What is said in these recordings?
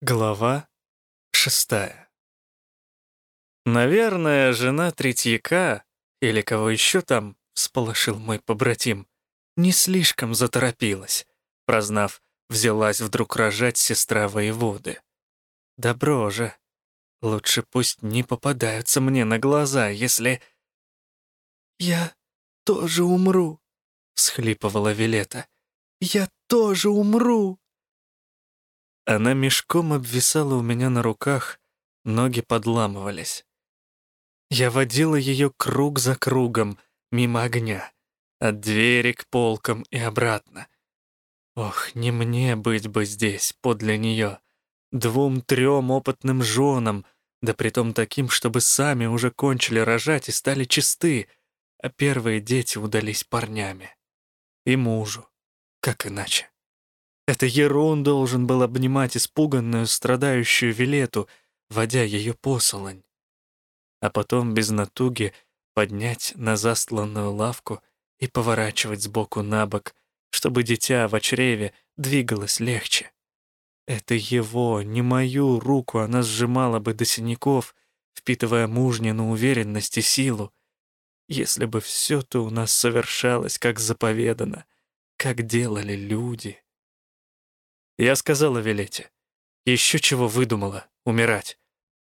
Глава шестая. Наверное, жена Третьяка, или кого еще там, сполошил мой побратим, не слишком заторопилась, прознав, взялась вдруг рожать сестра воеводы. Добро же. Лучше пусть не попадаются мне на глаза, если... «Я тоже умру», — всхлипывала Вилета. «Я тоже умру». Она мешком обвисала у меня на руках, ноги подламывались. Я водила ее круг за кругом, мимо огня, от двери к полкам и обратно. Ох, не мне быть бы здесь, подле нее, двум-трем опытным женам, да притом таким, чтобы сами уже кончили рожать и стали чисты, а первые дети удались парнями. И мужу, как иначе. Это Ерун должен был обнимать испуганную, страдающую Вилету, водя ее посолонь. А потом без натуги поднять на застланную лавку и поворачивать сбоку на бок, чтобы дитя в чреве двигалось легче. Это его, не мою руку она сжимала бы до синяков, впитывая мужнину уверенность и силу. Если бы все-то у нас совершалось, как заповедано, как делали люди. Я сказала Вилете. Еще чего выдумала, умирать.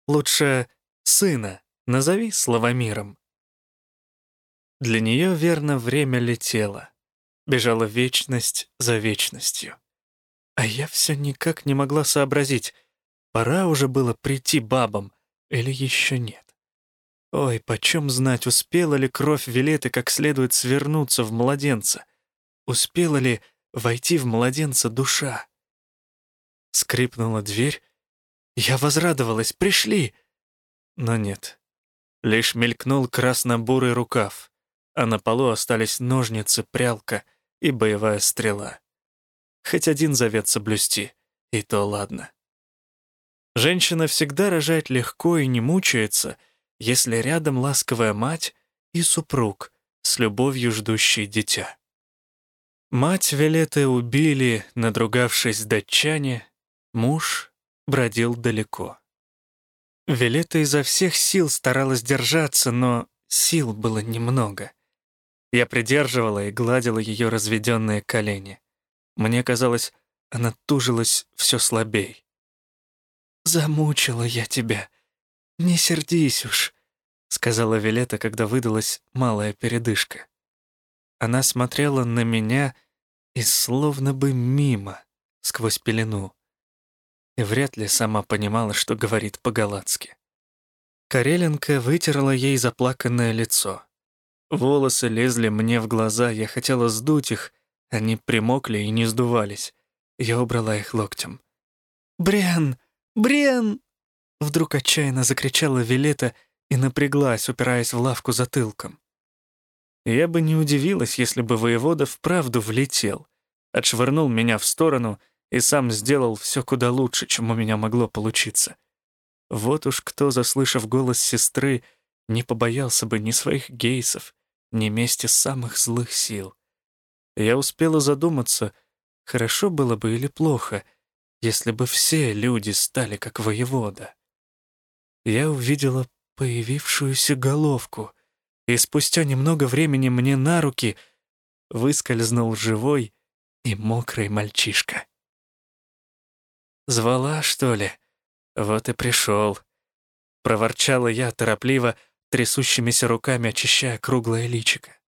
Лучше сына назови Славомиром. Для нее, верно, время летело. Бежала вечность за вечностью. А я все никак не могла сообразить, пора уже было прийти бабам или еще нет. Ой, почем знать, успела ли кровь Вилеты как следует свернуться в младенца? Успела ли войти в младенца душа? Скрипнула дверь. Я возрадовалась, пришли. Но нет. Лишь мелькнул красно-бурый рукав, а на полу остались ножницы, прялка и боевая стрела. Хоть один завет соблюсти, и то ладно. Женщина всегда рожает легко и не мучается, если рядом ласковая мать и супруг, с любовью ждущий дитя. Мать Вилеты убили, надругавшись датчане, Муж бродил далеко. Вилета изо всех сил старалась держаться, но сил было немного. Я придерживала и гладила ее разведенные колени. Мне казалось, она тужилась все слабей. «Замучила я тебя. Не сердись уж», — сказала Вилета, когда выдалась малая передышка. Она смотрела на меня и словно бы мимо, сквозь пелену и вряд ли сама понимала, что говорит по-галатски. Кареленко вытерла ей заплаканное лицо. Волосы лезли мне в глаза, я хотела сдуть их, они примокли и не сдувались. Я убрала их локтем. «Брен! Брен!» Вдруг отчаянно закричала Вилета и напряглась, упираясь в лавку затылком. Я бы не удивилась, если бы воевода вправду влетел, отшвырнул меня в сторону — и сам сделал все куда лучше, чем у меня могло получиться. Вот уж кто, заслышав голос сестры, не побоялся бы ни своих гейсов, ни мести самых злых сил. Я успела задуматься, хорошо было бы или плохо, если бы все люди стали как воевода. Я увидела появившуюся головку, и спустя немного времени мне на руки выскользнул живой и мокрый мальчишка. «Звала, что ли? Вот и пришел». Проворчала я торопливо, трясущимися руками очищая круглое личико.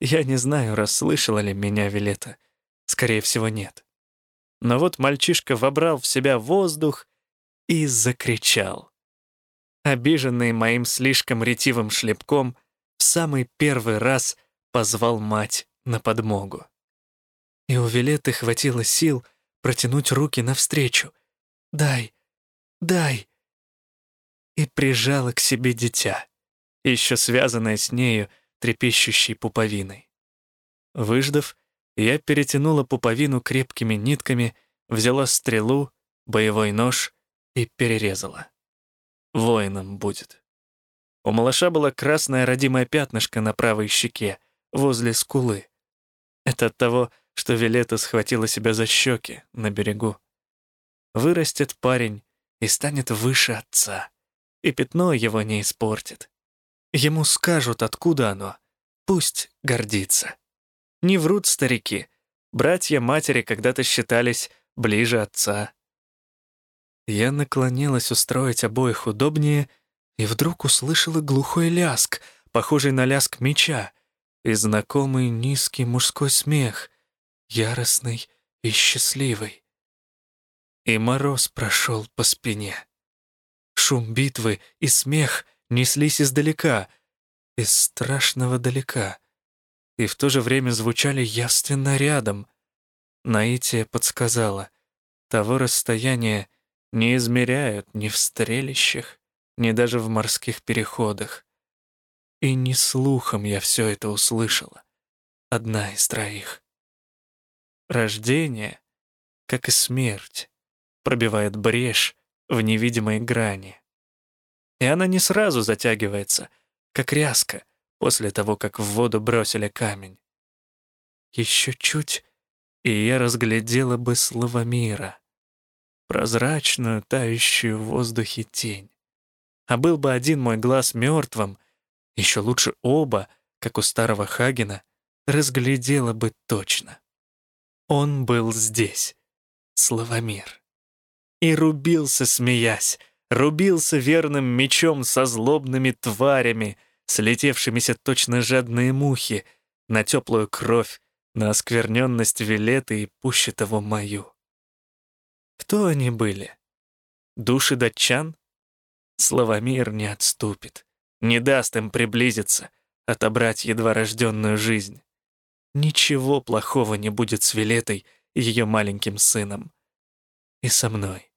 Я не знаю, расслышала ли меня Вилета. Скорее всего, нет. Но вот мальчишка вобрал в себя воздух и закричал. Обиженный моим слишком ретивым шлепком, в самый первый раз позвал мать на подмогу. И у Вилеты хватило сил — протянуть руки навстречу. «Дай, дай!» И прижала к себе дитя, еще связанное с нею трепещущей пуповиной. Выждав, я перетянула пуповину крепкими нитками, взяла стрелу, боевой нож и перерезала. Воином будет. У малыша было красное родимое пятнышко на правой щеке, возле скулы. Это от того, что Вилета схватила себя за щеки на берегу. Вырастет парень и станет выше отца, и пятно его не испортит. Ему скажут, откуда оно, пусть гордится. Не врут старики, братья матери когда-то считались ближе отца. Я наклонилась устроить обоих удобнее и вдруг услышала глухой ляск, похожий на ляск меча, и знакомый низкий мужской смех, яростный и счастливый. И мороз прошел по спине. Шум битвы и смех неслись издалека, из страшного далека, и в то же время звучали явственно рядом. Наития подсказала, того расстояния не измеряют ни в стрелищах, ни даже в морских переходах. И не слухом я все это услышала. Одна из троих. Рождение, как и смерть, пробивает брешь в невидимой грани. И она не сразу затягивается, как ряска, после того, как в воду бросили камень. Еще чуть, и я разглядела бы слова мира прозрачную, тающую в воздухе тень. А был бы один мой глаз мертвым, еще лучше оба, как у старого Хагена, разглядела бы точно. Он был здесь, Славомир. И рубился, смеясь, рубился верным мечом со злобными тварями, слетевшимися точно жадные мухи, на теплую кровь, на оскверненность Вилеты и пуще того мою. Кто они были? Души датчан? Славомир не отступит, не даст им приблизиться, отобрать едва рожденную жизнь. Ничего плохого не будет с Вилетой и ее маленьким сыном. И со мной,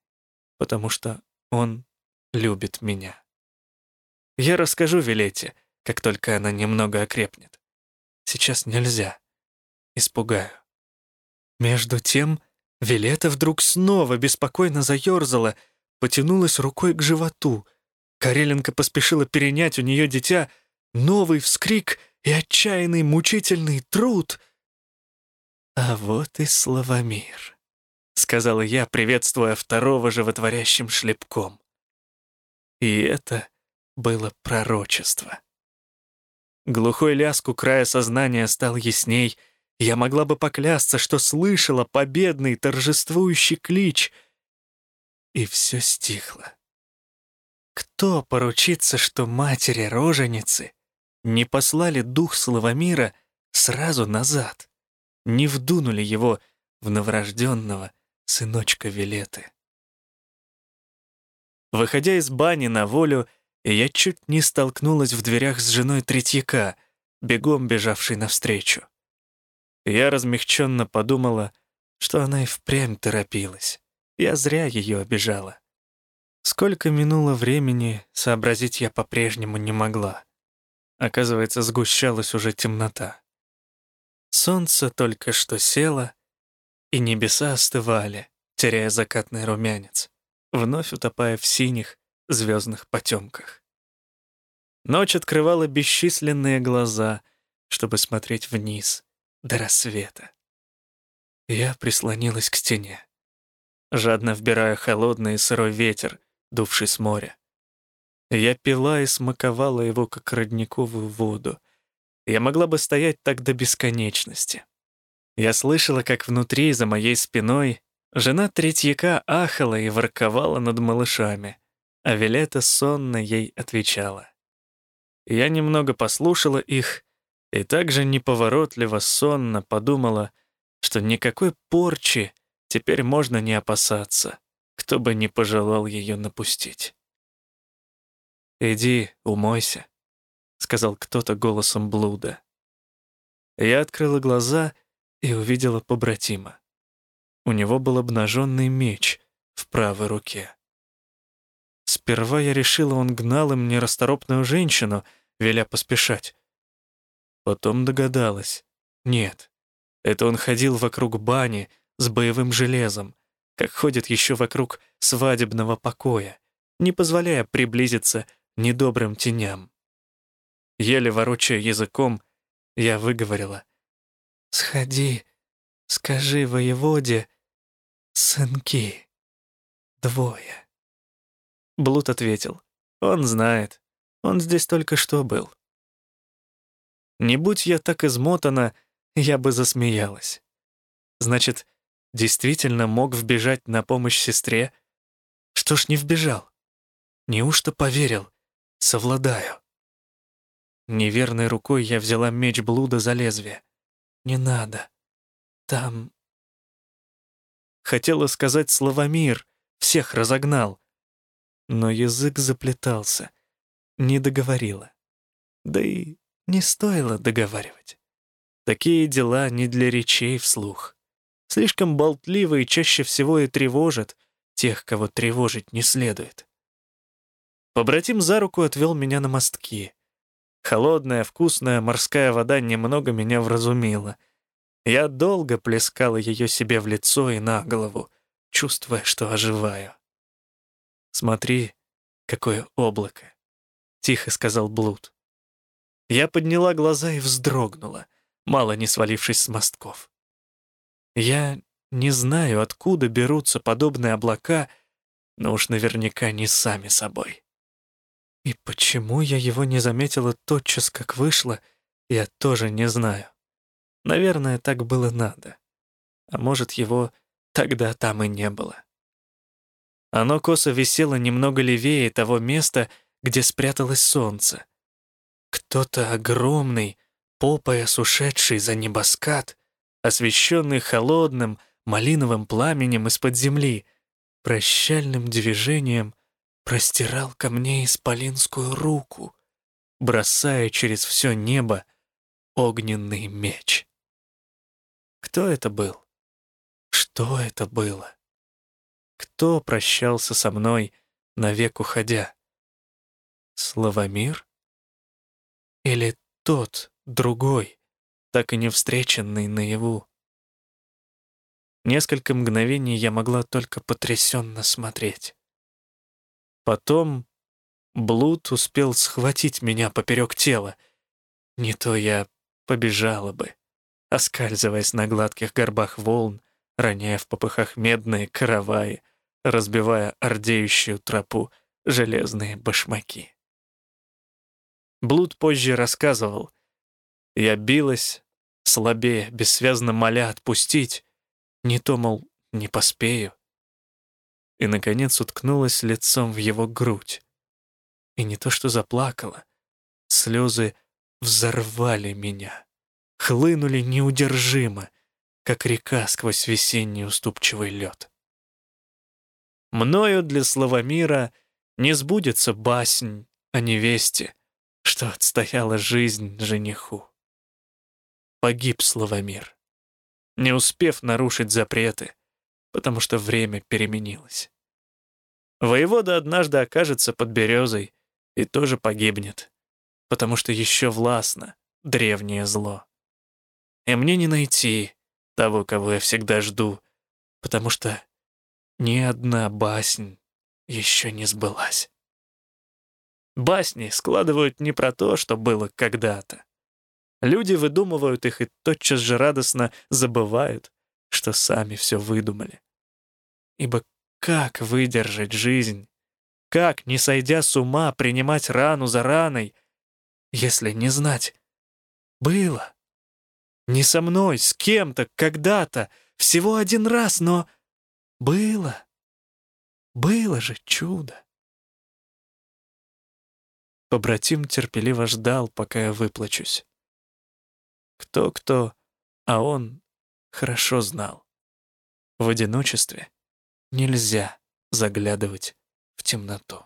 потому что он любит меня. Я расскажу Вилете, как только она немного окрепнет. Сейчас нельзя. Испугаю. Между тем Вилета вдруг снова беспокойно заерзала, потянулась рукой к животу. Кареленко поспешила перенять у нее дитя новый вскрик и отчаянный мучительный труд. «А вот и Славомир», — сказала я, приветствуя второго животворящим шлепком. И это было пророчество. Глухой ляск у края сознания стал ясней — я могла бы поклясться, что слышала победный торжествующий клич. И все стихло. Кто поручится, что матери-роженицы не послали дух Славомира сразу назад, не вдунули его в новорожденного сыночка Вилеты? Выходя из бани на волю, я чуть не столкнулась в дверях с женой Третьяка, бегом бежавшей навстречу. Я размягченно подумала, что она и впрямь торопилась. Я зря ее обижала. Сколько минуло времени, сообразить я по-прежнему не могла. Оказывается, сгущалась уже темнота. Солнце только что село, и небеса остывали, теряя закатный румянец, вновь утопая в синих звездных потемках. Ночь открывала бесчисленные глаза, чтобы смотреть вниз, до рассвета. Я прислонилась к стене, жадно вбирая холодный и сырой ветер, дувший с моря. Я пила и смаковала его, как родниковую воду. Я могла бы стоять так до бесконечности. Я слышала, как внутри, за моей спиной, жена Третьяка ахала и ворковала над малышами, а Вилета сонно ей отвечала. Я немного послушала их и также неповоротливо, сонно подумала, что никакой порчи теперь можно не опасаться, кто бы не пожелал ее напустить. «Иди, умойся», — сказал кто-то голосом блуда. Я открыла глаза и увидела побратима. У него был обнаженный меч в правой руке. Сперва я решила, он гнал им нерасторопную женщину, веля поспешать. Потом догадалась. Нет, это он ходил вокруг бани с боевым железом, как ходит еще вокруг свадебного покоя, не позволяя приблизиться недобрым теням. Еле ворочая языком, я выговорила. «Сходи, скажи воеводе, сынки». двое. Блуд ответил. Он знает. Он здесь только что был. Не будь я так измотана, я бы засмеялась. Значит, действительно мог вбежать на помощь сестре? Что ж не вбежал? Неужто поверил? Совладаю. Неверной рукой я взяла меч блуда за лезвие. Не надо. Там... Хотела сказать слово «мир», всех разогнал. Но язык заплетался, не договорила. Да и не стоило договаривать. Такие дела не для речей вслух. Слишком болтливо и чаще всего и тревожат тех, кого тревожить не следует. Побратим за руку отвел меня на мостки. Холодная, вкусная морская вода немного меня вразумила. Я долго плескала ее себе в лицо и на голову, чувствуя, что оживаю. «Смотри, какое облако!» — тихо сказал Блуд. Я подняла глаза и вздрогнула, мало не свалившись с мостков. Я не знаю, откуда берутся подобные облака, но уж наверняка не сами собой. И почему я его не заметила тотчас, как вышло, я тоже не знаю. Наверное, так было надо. А может, его тогда там и не было. Оно косо висело немного левее того места, где спряталось солнце. Кто-то огромный, по пояс ушедший за небоскат, освещенный холодным, малиновым пламенем из-под земли, прощальным движением простирал ко мне исполинскую руку, бросая через все небо огненный меч. Кто это был? Что это было? Кто прощался со мной, навек уходя? Славомир? Или тот, другой, так и не встреченный наяву? Несколько мгновений я могла только потрясенно смотреть. Потом Блуд успел схватить меня поперек тела. Не то я побежала бы, оскальзываясь на гладких горбах волн, роняя в попыхах медные караваи, разбивая ордеющую тропу железные башмаки. Блуд позже рассказывал. Я билась, слабее, бессвязно моля отпустить. Не то, мол, не поспею и, наконец, уткнулась лицом в его грудь. И не то что заплакала, слезы взорвали меня, хлынули неудержимо, как река сквозь весенний уступчивый лед. Мною для Славомира не сбудется баснь о невесте, что отстояла жизнь жениху. Погиб Славомир, не успев нарушить запреты, потому что время переменилось. Воевода однажды окажется под березой и тоже погибнет, потому что еще властно древнее зло. И мне не найти того, кого я всегда жду, потому что ни одна баснь еще не сбылась. Басни складывают не про то, что было когда-то. Люди выдумывают их и тотчас же радостно забывают, что сами все выдумали. Ибо как выдержать жизнь? Как, не сойдя с ума, принимать рану за раной, если не знать? Было. Не со мной, с кем-то, когда-то, всего один раз, но было. Было же чудо. Побратим терпеливо ждал, пока я выплачусь. Кто-кто, а он хорошо знал. В одиночестве нельзя заглядывать в темноту.